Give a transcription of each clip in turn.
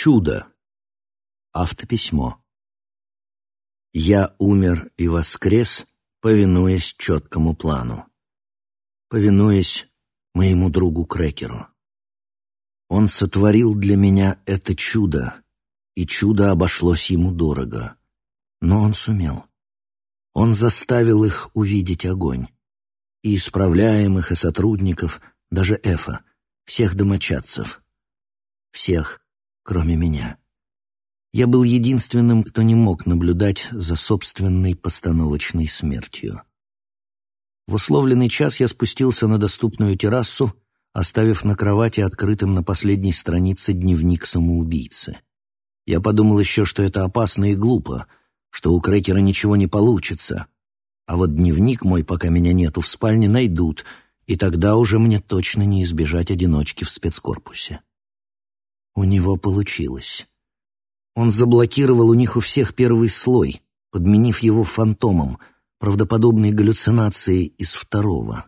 Чудо. Автописьмо. Я умер и воскрес, повинуясь четкому плану. Повинуясь моему другу Крекеру. Он сотворил для меня это чудо, и чудо обошлось ему дорого. Но он сумел. Он заставил их увидеть огонь. И исправляемых, и сотрудников, даже Эфа, всех домочадцев. Всех, кроме меня. Я был единственным, кто не мог наблюдать за собственной постановочной смертью. В условленный час я спустился на доступную террасу, оставив на кровати открытым на последней странице дневник самоубийцы. Я подумал еще, что это опасно и глупо, что у Крекера ничего не получится. А вот дневник мой, пока меня нету в спальне, найдут, и тогда уже мне точно не избежать одиночки в спецкорпусе. У него получилось. Он заблокировал у них у всех первый слой, подменив его фантомом, правдоподобной галлюцинацией из второго.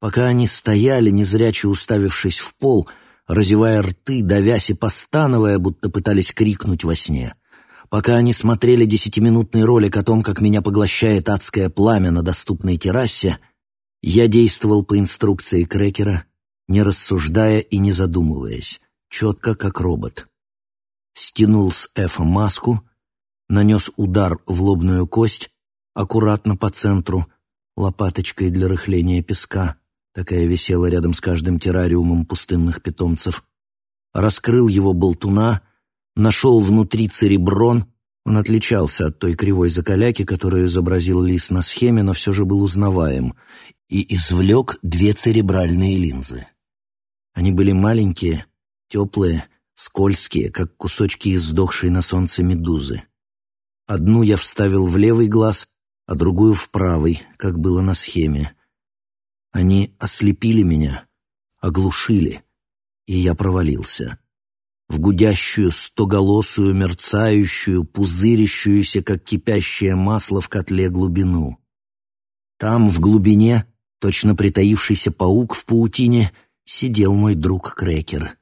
Пока они стояли, незряче уставившись в пол, разевая рты, давясь и постановая, будто пытались крикнуть во сне. Пока они смотрели десятиминутный ролик о том, как меня поглощает адское пламя на доступной террасе, я действовал по инструкции Крекера, не рассуждая и не задумываясь четко, как робот. Стянул с Эфа маску, нанес удар в лобную кость, аккуратно по центру, лопаточкой для рыхления песка, такая висела рядом с каждым террариумом пустынных питомцев, раскрыл его болтуна, нашел внутри цереброн, он отличался от той кривой закаляки, которую изобразил лис на схеме, но все же был узнаваем, и извлек две церебральные линзы. Они были маленькие, теплые, скользкие, как кусочки издохшей на солнце медузы. Одну я вставил в левый глаз, а другую в правый, как было на схеме. Они ослепили меня, оглушили, и я провалился. В гудящую, стоголосую, мерцающую, пузырящуюся, как кипящее масло в котле глубину. Там, в глубине, точно притаившийся паук в паутине, сидел мой друг Крекер —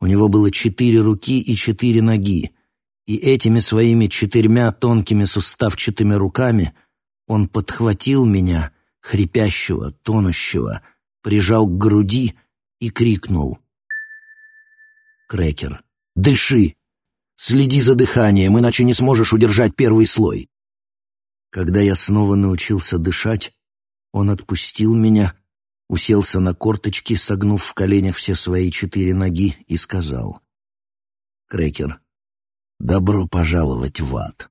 у него было четыре руки и четыре ноги, и этими своими четырьмя тонкими суставчатыми руками он подхватил меня, хрипящего, тонущего, прижал к груди и крикнул. «Крекер, дыши! Следи за дыханием, иначе не сможешь удержать первый слой!» Когда я снова научился дышать, он отпустил меня уселся на корточки, согнув в коленях все свои четыре ноги, и сказал. «Крекер, добро пожаловать в ад».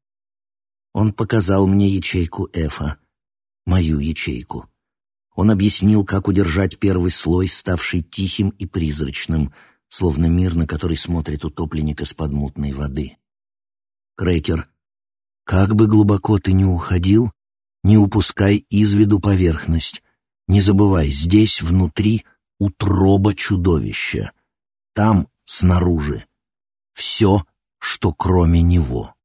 Он показал мне ячейку Эфа, мою ячейку. Он объяснил, как удержать первый слой, ставший тихим и призрачным, словно мир, на который смотрит утопленник из-под мутной воды. Крекер, как бы глубоко ты ни уходил, не упускай из виду поверхность, не забывай, здесь внутри утроба чудовища. Там, снаружи, все, что кроме него.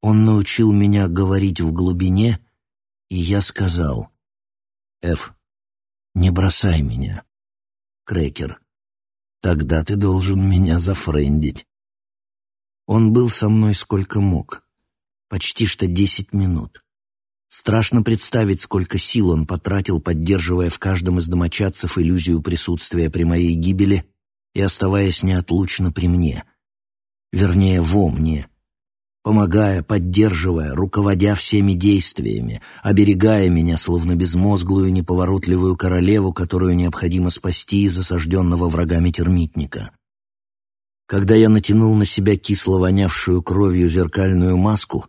Он научил меня говорить в глубине, и я сказал, «Эф, не бросай меня, Крекер, тогда ты должен меня зафрендить». Он был со мной сколько мог, почти что десять минут. Страшно представить, сколько сил он потратил, поддерживая в каждом из домочадцев иллюзию присутствия при моей гибели и оставаясь неотлучно при мне. Вернее, во мне. Помогая, поддерживая, руководя всеми действиями, оберегая меня, словно безмозглую неповоротливую королеву, которую необходимо спасти из осажденного врагами термитника. Когда я натянул на себя кисло вонявшую кровью зеркальную маску,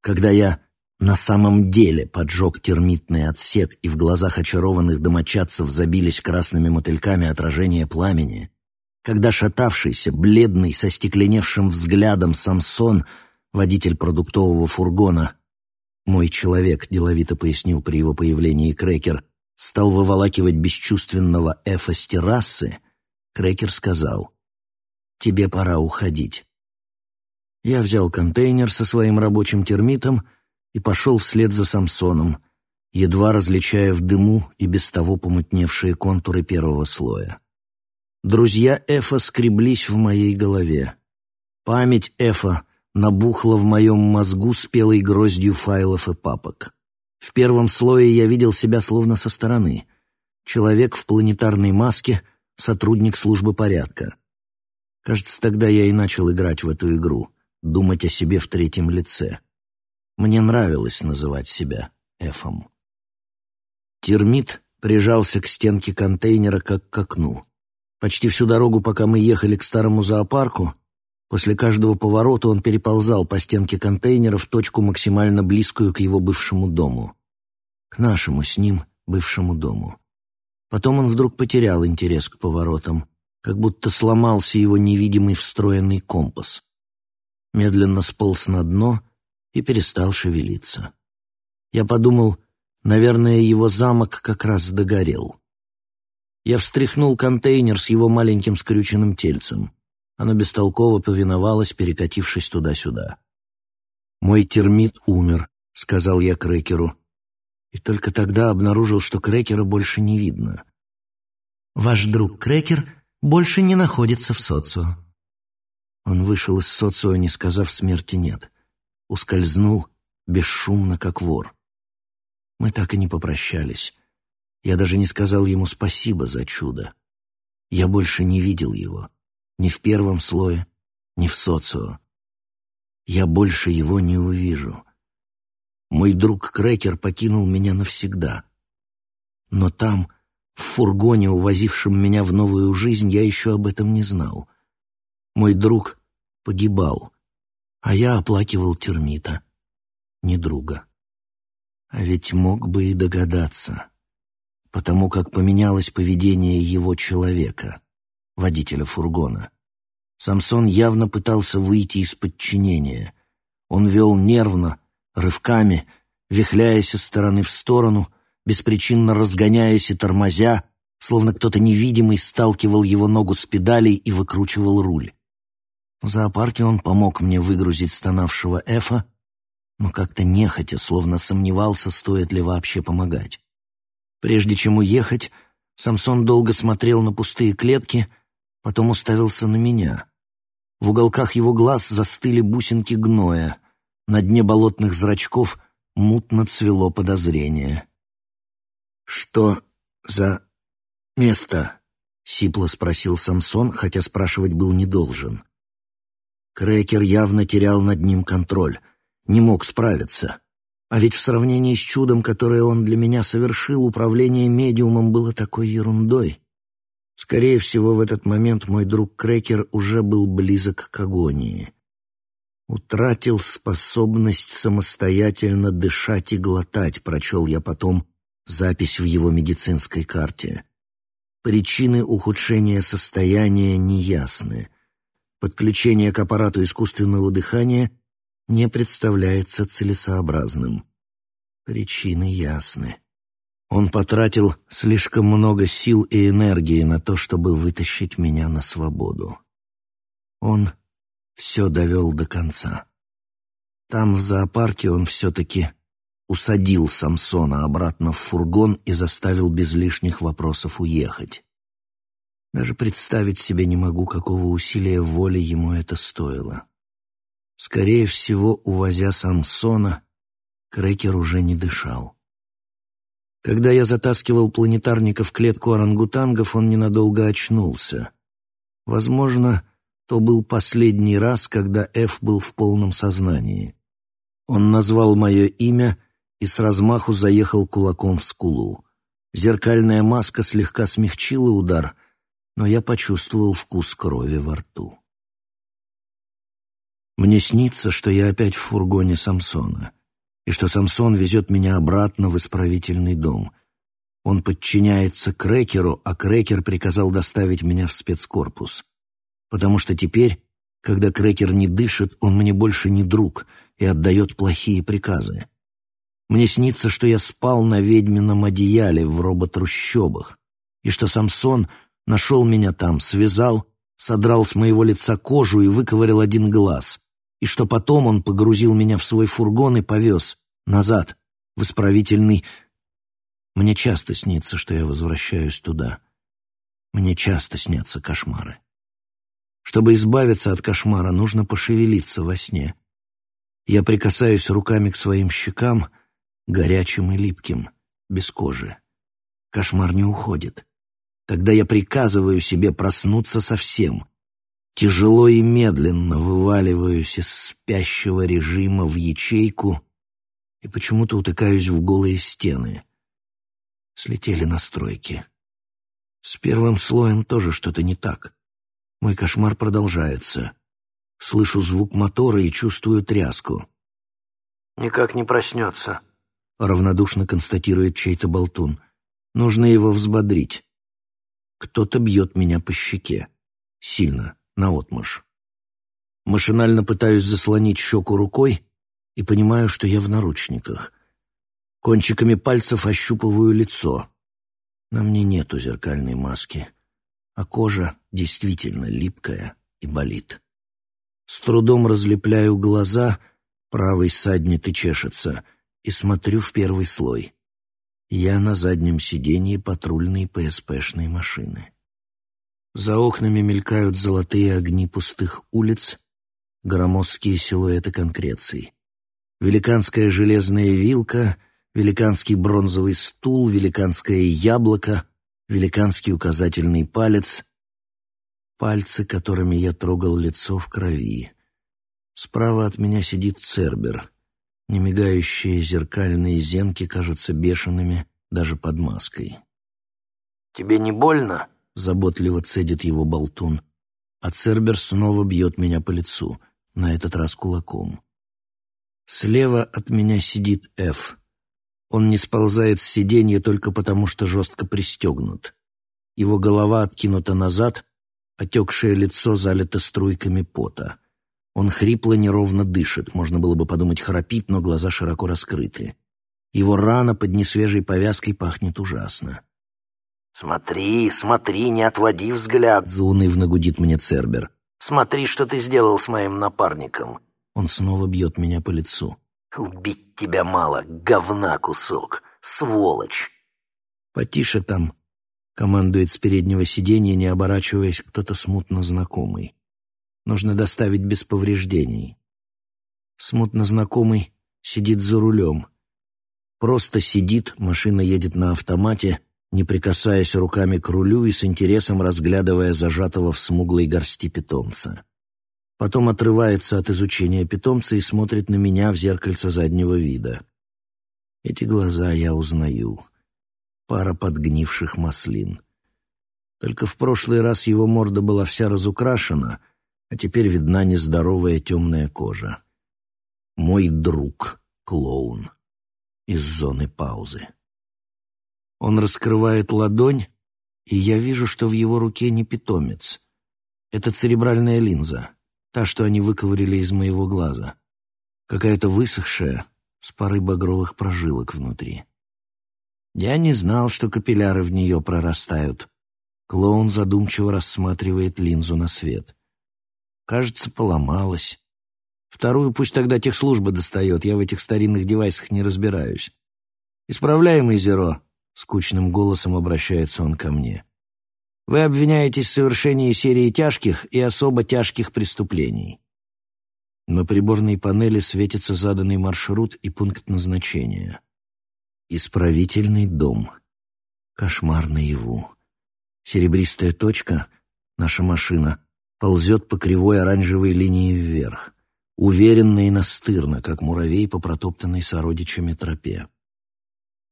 когда я на самом деле поджег термитный отсек, и в глазах очарованных домочадцев забились красными мотыльками отражения пламени. Когда шатавшийся, бледный, со стекленевшим взглядом Самсон, водитель продуктового фургона, мой человек, деловито пояснил при его появлении Крекер, стал выволакивать бесчувственного Эфа с террасы, Крекер сказал, «Тебе пора уходить». Я взял контейнер со своим рабочим термитом — и пошел вслед за Самсоном, едва различая в дыму и без того помутневшие контуры первого слоя. Друзья Эфа скреблись в моей голове. Память Эфа набухла в моем мозгу спелой гроздью файлов и папок. В первом слое я видел себя словно со стороны. Человек в планетарной маске, сотрудник службы порядка. Кажется, тогда я и начал играть в эту игру, думать о себе в третьем лице. Мне нравилось называть себя Эфом. Термит прижался к стенке контейнера, как к окну. Почти всю дорогу, пока мы ехали к старому зоопарку, после каждого поворота он переползал по стенке контейнера в точку, максимально близкую к его бывшему дому. К нашему с ним бывшему дому. Потом он вдруг потерял интерес к поворотам, как будто сломался его невидимый встроенный компас. Медленно сполз на дно и перестал шевелиться. Я подумал, наверное, его замок как раз догорел. Я встряхнул контейнер с его маленьким скрюченным тельцем. Оно бестолково повиновалось, перекатившись туда-сюда. «Мой термит умер», — сказал я Крекеру. И только тогда обнаружил, что Крекера больше не видно. «Ваш друг Крекер больше не находится в социо». Он вышел из социо, не сказав смерти «нет». Ускользнул бесшумно, как вор. Мы так и не попрощались. Я даже не сказал ему спасибо за чудо. Я больше не видел его. Ни в первом слое, ни в социо. Я больше его не увижу. Мой друг Крекер покинул меня навсегда. Но там, в фургоне, увозившем меня в новую жизнь, я еще об этом не знал. Мой друг погибал, а я оплакивал термита, не друга. А ведь мог бы и догадаться потому как поменялось поведение его человека, водителя фургона. Самсон явно пытался выйти из подчинения. Он вел нервно, рывками, вихляясь из стороны в сторону, беспричинно разгоняясь и тормозя, словно кто-то невидимый сталкивал его ногу с педалей и выкручивал руль. В зоопарке он помог мне выгрузить стонавшего Эфа, но как-то нехотя, словно сомневался, стоит ли вообще помогать. Прежде чем уехать, Самсон долго смотрел на пустые клетки, потом уставился на меня. В уголках его глаз застыли бусинки гноя, на дне болотных зрачков мутно цвело подозрение. «Что за место?» — сипло спросил Самсон, хотя спрашивать был не должен. Крекер явно терял над ним контроль, не мог справиться. А ведь в сравнении с чудом, которое он для меня совершил, управление медиумом было такой ерундой. Скорее всего, в этот момент мой друг Крекер уже был близок к агонии. «Утратил способность самостоятельно дышать и глотать», — прочел я потом запись в его медицинской карте. Причины ухудшения состояния неясны. Подключение к аппарату искусственного дыхания не представляется целесообразным. Причины ясны. Он потратил слишком много сил и энергии на то, чтобы вытащить меня на свободу. Он все довел до конца. Там, в зоопарке, он все-таки усадил Самсона обратно в фургон и заставил без лишних вопросов уехать. Даже представить себе не могу, какого усилия воли ему это стоило. Скорее всего, увозя Самсона, Крекер уже не дышал. Когда я затаскивал планетарника в клетку орангутангов, он ненадолго очнулся. Возможно, то был последний раз, когда Эф был в полном сознании. Он назвал мое имя и с размаху заехал кулаком в скулу. Зеркальная маска слегка смягчила удар, но я почувствовал вкус крови во рту. Мне снится, что я опять в фургоне Самсона, и что Самсон везет меня обратно в исправительный дом. Он подчиняется Крекеру, а Крекер приказал доставить меня в спецкорпус. Потому что теперь, когда Крекер не дышит, он мне больше не друг и отдает плохие приказы. Мне снится, что я спал на ведьмином одеяле в роботрущобах, и что Самсон нашел меня там, связал, содрал с моего лица кожу и выковырял один глаз — и что потом он погрузил меня в свой фургон и повез назад, в исправительный... Мне часто снится, что я возвращаюсь туда. Мне часто снятся кошмары. Чтобы избавиться от кошмара, нужно пошевелиться во сне. Я прикасаюсь руками к своим щекам, горячим и липким, без кожи. Кошмар не уходит. Тогда я приказываю себе проснуться совсем. Тяжело и медленно вываливаюсь из спящего режима в ячейку и почему-то утыкаюсь в голые стены. Слетели настройки. С первым слоем тоже что-то не так. Мой кошмар продолжается. Слышу звук мотора и чувствую тряску. «Никак не проснется», — равнодушно констатирует чей-то болтун. «Нужно его взбодрить». Кто-то бьет меня по щеке. Сильно, наотмашь. Машинально пытаюсь заслонить щеку рукой и понимаю, что я в наручниках. Кончиками пальцев ощупываю лицо. На мне нету зеркальной маски, а кожа действительно липкая и болит. С трудом разлепляю глаза, правый саднет и чешется, и смотрю в первый слой. Я на заднем сиденье патрульной ПСПшной машины. За окнами мелькают золотые огни пустых улиц, громоздкие силуэты конкреций. Великанская железная вилка, великанский бронзовый стул, великанское яблоко, великанский указательный палец, пальцы, которыми я трогал лицо в крови. Справа от меня сидит Цербер — Немигающие зеркальные зенки кажутся бешеными даже под маской. «Тебе не больно?» — заботливо цедит его болтун. А Цербер снова бьет меня по лицу, на этот раз кулаком. Слева от меня сидит Ф. Он не сползает с сиденья только потому, что жестко пристегнут. Его голова откинута назад, отекшее лицо залито струйками пота. Он хрипло, неровно дышит, можно было бы подумать храпит, но глаза широко раскрыты. Его рана под несвежей повязкой пахнет ужасно. «Смотри, смотри, не отводи взгляд!» — заунывно гудит мне Цербер. «Смотри, что ты сделал с моим напарником!» Он снова бьет меня по лицу. «Убить тебя мало, говна кусок, сволочь!» «Потише там!» — командует с переднего сиденья, не оборачиваясь, кто-то смутно знакомый нужно доставить без повреждений. Смутно знакомый сидит за рулем. Просто сидит, машина едет на автомате, не прикасаясь руками к рулю и с интересом разглядывая зажатого в смуглой горсти питомца. Потом отрывается от изучения питомца и смотрит на меня в зеркальце заднего вида. Эти глаза я узнаю. Пара подгнивших маслин. Только в прошлый раз его морда была вся разукрашена — а теперь видна нездоровая темная кожа. Мой друг — клоун. Из зоны паузы. Он раскрывает ладонь, и я вижу, что в его руке не питомец. Это церебральная линза, та, что они выковырили из моего глаза. Какая-то высохшая, с парой багровых прожилок внутри. Я не знал, что капилляры в нее прорастают. Клоун задумчиво рассматривает линзу на свет. Кажется, поломалась. Вторую пусть тогда техслужба достает, я в этих старинных девайсах не разбираюсь. «Исправляемый Зеро», — скучным голосом обращается он ко мне. «Вы обвиняетесь в совершении серии тяжких и особо тяжких преступлений». На приборной панели светится заданный маршрут и пункт назначения. Исправительный дом. Кошмар наяву. Серебристая точка — наша машина — ползет по кривой оранжевой линии вверх, уверенно и настырно, как муравей по протоптанной сородичами тропе.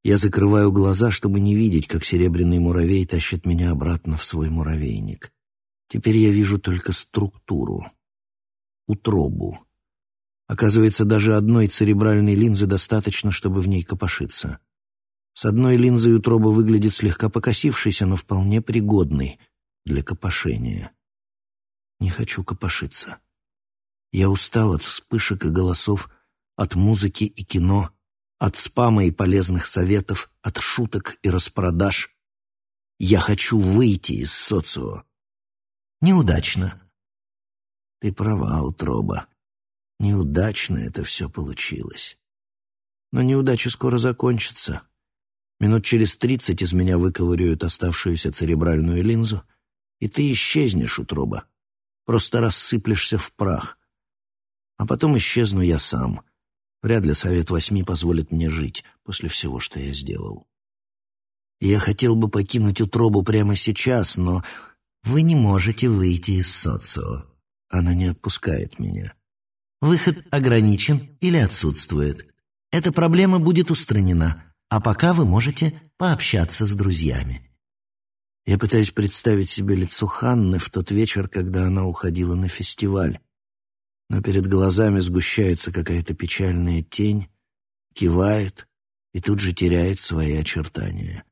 Я закрываю глаза, чтобы не видеть, как серебряный муравей тащит меня обратно в свой муравейник. Теперь я вижу только структуру, утробу. Оказывается, даже одной церебральной линзы достаточно, чтобы в ней копошиться. С одной линзой утроба выглядит слегка покосившейся, но вполне пригодной для копошения. Не хочу копошиться. Я устал от вспышек и голосов, от музыки и кино, от спама и полезных советов, от шуток и распродаж. Я хочу выйти из социо. Неудачно. Ты права, утроба. Неудачно это все получилось. Но неудача скоро закончится. Минут через тридцать из меня выковыривают оставшуюся церебральную линзу, и ты исчезнешь, утроба. Просто рассыплешься в прах. А потом исчезну я сам. Вряд ли Совет Восьми позволит мне жить после всего, что я сделал. Я хотел бы покинуть утробу прямо сейчас, но вы не можете выйти из социо. Она не отпускает меня. Выход ограничен или отсутствует. Эта проблема будет устранена, а пока вы можете пообщаться с друзьями. Я пытаюсь представить себе лицо Ханны в тот вечер, когда она уходила на фестиваль. Но перед глазами сгущается какая-то печальная тень, кивает и тут же теряет свои очертания.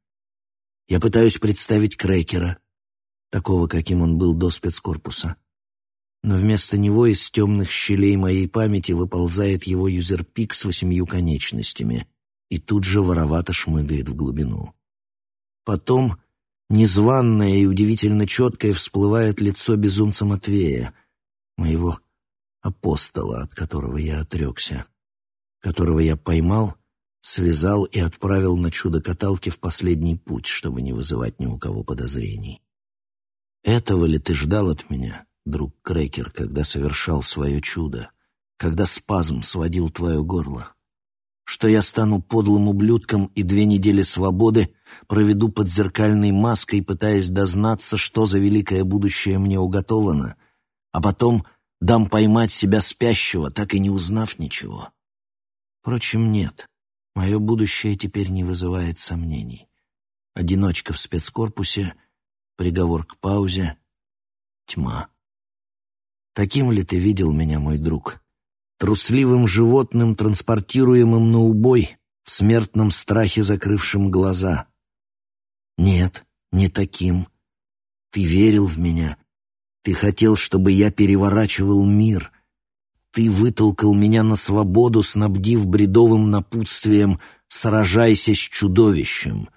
Я пытаюсь представить Крекера, такого, каким он был до спецкорпуса но вместо него из темных щелей моей памяти выползает его юзерпик с восемью конечностями и тут же воровато шмыгает в глубину. Потом незваное и удивительно четкое всплывает лицо безумца Матвея, моего апостола, от которого я отрекся, которого я поймал, связал и отправил на чудо-каталке в последний путь, чтобы не вызывать ни у кого подозрений. Этого ли ты ждал от меня? друг Крекер, когда совершал свое чудо, когда спазм сводил твое горло. Что я стану подлым ублюдком и две недели свободы проведу под зеркальной маской, пытаясь дознаться, что за великое будущее мне уготовано, а потом дам поймать себя спящего, так и не узнав ничего. Впрочем, нет, мое будущее теперь не вызывает сомнений. Одиночка в спецкорпусе, приговор к паузе, тьма. Таким ли ты видел меня, мой друг? Трусливым животным, транспортируемым на убой, в смертном страхе закрывшим глаза? Нет, не таким. Ты верил в меня. Ты хотел, чтобы я переворачивал мир. Ты вытолкал меня на свободу, снабдив бредовым напутствием «Сражайся с чудовищем».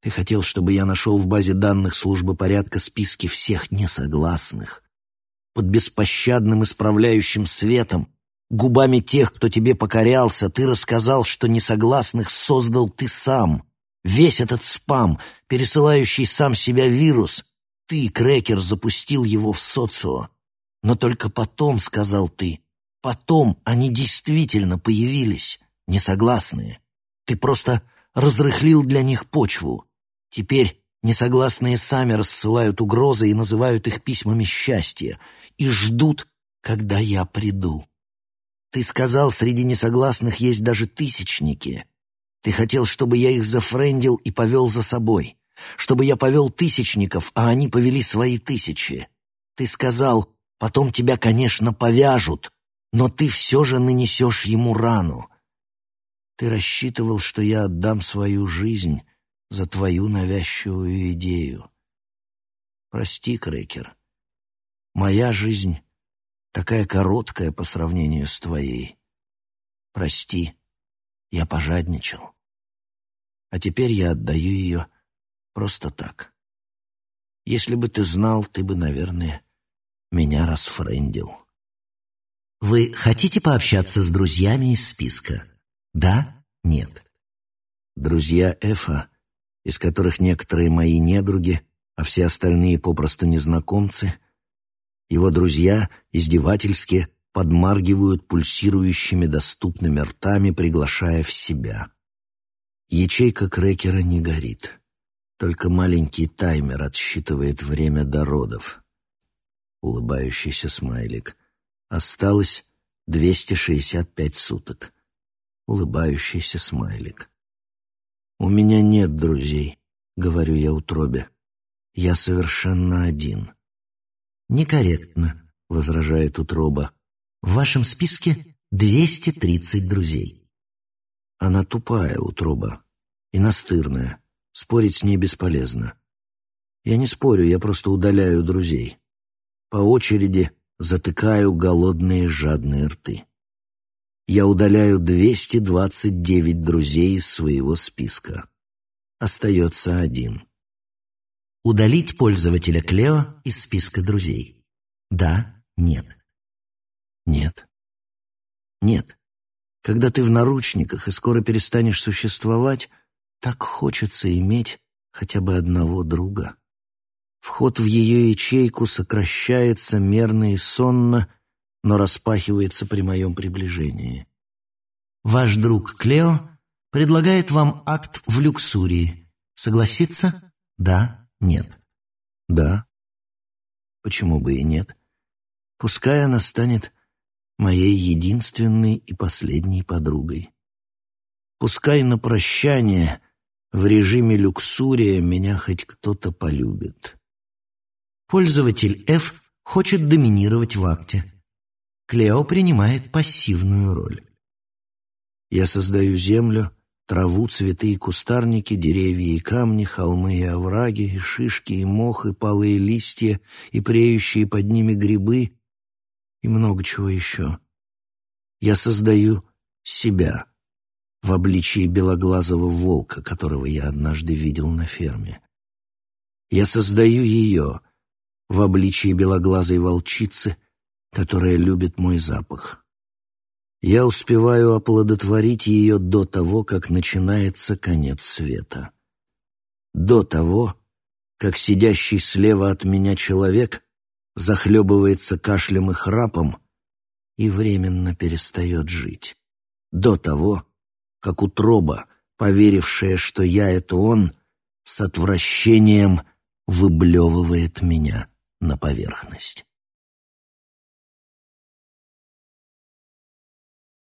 Ты хотел, чтобы я нашел в базе данных службы порядка списки всех несогласных под беспощадным исправляющим светом, губами тех, кто тебе покорялся, ты рассказал, что несогласных создал ты сам. Весь этот спам, пересылающий сам себя вирус, ты, Крекер, запустил его в социо. Но только потом, сказал ты, потом они действительно появились, несогласные. Ты просто разрыхлил для них почву. Теперь несогласные сами рассылают угрозы и называют их письмами счастья и ждут, когда я приду. Ты сказал, среди несогласных есть даже тысячники. Ты хотел, чтобы я их зафрендил и повел за собой, чтобы я повел тысячников, а они повели свои тысячи. Ты сказал, потом тебя, конечно, повяжут, но ты все же нанесешь ему рану. Ты рассчитывал, что я отдам свою жизнь за твою навязчивую идею. Прости, Крекер. Моя жизнь такая короткая по сравнению с твоей. Прости, я пожадничал. А теперь я отдаю ее просто так. Если бы ты знал, ты бы, наверное, меня расфрендил. Вы хотите пообщаться с друзьями из списка? Да? Нет? Друзья Эфа, из которых некоторые мои недруги, а все остальные попросту незнакомцы — его друзья издевательски подмаргивают пульсирующими доступными ртами, приглашая в себя. Ячейка крекера не горит. Только маленький таймер отсчитывает время до родов. Улыбающийся смайлик. Осталось 265 суток. Улыбающийся смайлик. «У меня нет друзей», — говорю я утробе. «Я совершенно один». «Некорректно», — возражает утроба. «В вашем списке 230 друзей». Она тупая, утроба, и настырная. Спорить с ней бесполезно. Я не спорю, я просто удаляю друзей. По очереди затыкаю голодные жадные рты. Я удаляю 229 друзей из своего списка. Остается один. Удалить пользователя Клео из списка друзей. Да, нет. Нет. Нет. Когда ты в наручниках и скоро перестанешь существовать, так хочется иметь хотя бы одного друга. Вход в ее ячейку сокращается мерно и сонно, но распахивается при моем приближении. Ваш друг Клео предлагает вам акт в люксурии. Согласится? Да? Нет? Да. Почему бы и нет? Пускай она станет моей единственной и последней подругой. Пускай на прощание в режиме люксурия меня хоть кто-то полюбит. Пользователь F хочет доминировать в акте. Клео принимает пассивную роль. Я создаю землю, траву, цветы и кустарники, деревья и камни, холмы и овраги, и шишки и мох, и палые листья, и преющие под ними грибы, и много чего еще. Я создаю себя в обличии белоглазого волка, которого я однажды видел на ферме. Я создаю ее в обличии белоглазой волчицы, которая любит мой запах я успеваю оплодотворить ее до того, как начинается конец света. До того, как сидящий слева от меня человек захлебывается кашлем и храпом и временно перестает жить. До того, как утроба, поверившая, что я — это он, с отвращением выблевывает меня на поверхность.